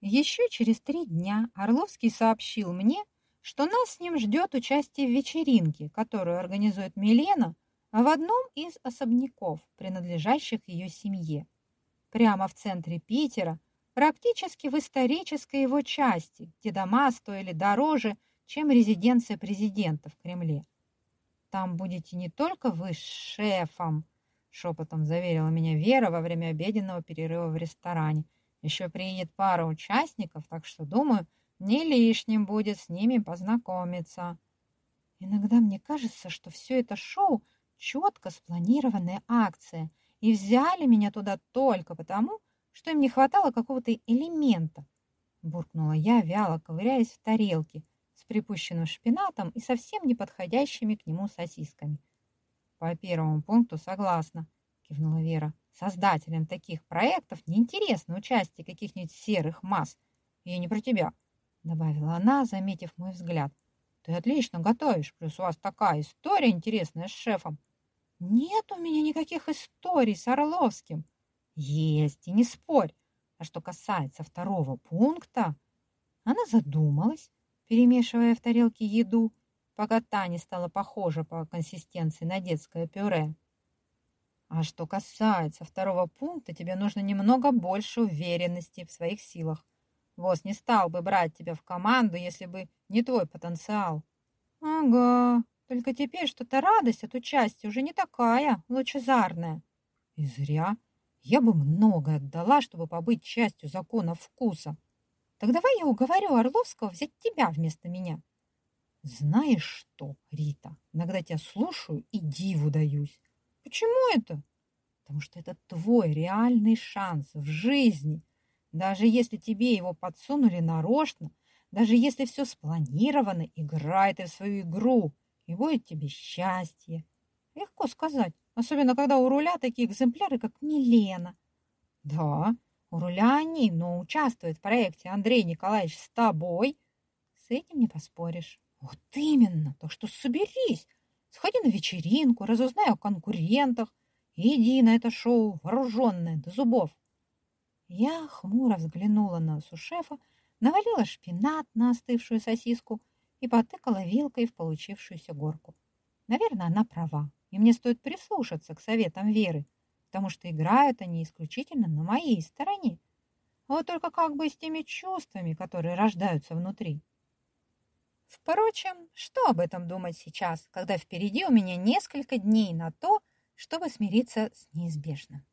Еще через три дня Орловский сообщил мне, что нас с ним ждет участие в вечеринке, которую организует Милена в одном из особняков, принадлежащих ее семье. Прямо в центре Питера, практически в исторической его части, где дома стоили дороже, чем резиденция президента в Кремле. Там будете не только вы с шефом, шепотом заверила меня Вера во время обеденного перерыва в ресторане. Еще приедет пара участников, так что, думаю, не лишним будет с ними познакомиться. Иногда мне кажется, что все это шоу – четко спланированная акция, и взяли меня туда только потому, что им не хватало какого-то элемента. Буркнула я, вяло ковыряясь в тарелке с припущенным шпинатом и совсем не подходящими к нему сосисками. По первому пункту согласна, кивнула Вера. Создателям таких проектов неинтересно участие каких-нибудь серых масс. Я не про тебя, добавила она, заметив мой взгляд. Ты отлично готовишь, плюс у вас такая история интересная с шефом. Нет у меня никаких историй с Орловским. Есть, и не спорь. А что касается второго пункта, она задумалась, перемешивая в тарелке еду, пока та не стала похожа по консистенции на детское пюре. А что касается второго пункта, тебе нужно немного больше уверенности в своих силах. Босс не стал бы брать тебя в команду, если бы не твой потенциал. Ага, только теперь что-то радость от участия уже не такая лучезарная. И зря. Я бы многое отдала, чтобы побыть частью закона вкуса. Так давай я уговорю Орловского взять тебя вместо меня. Знаешь что, Рита, иногда тебя слушаю и диву даюсь. Почему это? Потому что это твой реальный шанс в жизни. Даже если тебе его подсунули нарочно, даже если все спланировано, играй ты в свою игру, и будет тебе счастье. Легко сказать, особенно когда у руля такие экземпляры, как Милена. Да, у руля они, но участвует в проекте Андрей Николаевич с тобой. С этим не поспоришь. Вот именно, так что соберись, Сходи на вечеринку, разузнай о конкурентах иди на это шоу вооруженная до зубов. Я хмуро взглянула на сушефа, навалила шпинат на остывшую сосиску и потыкала вилкой в получившуюся горку. Наверное, она права, и мне стоит прислушаться к советам Веры, потому что играют они исключительно на моей стороне. А вот только как бы с теми чувствами, которые рождаются внутри. Впрочем, что об этом думать сейчас, когда впереди у меня несколько дней на то, чтобы смириться с неизбежным?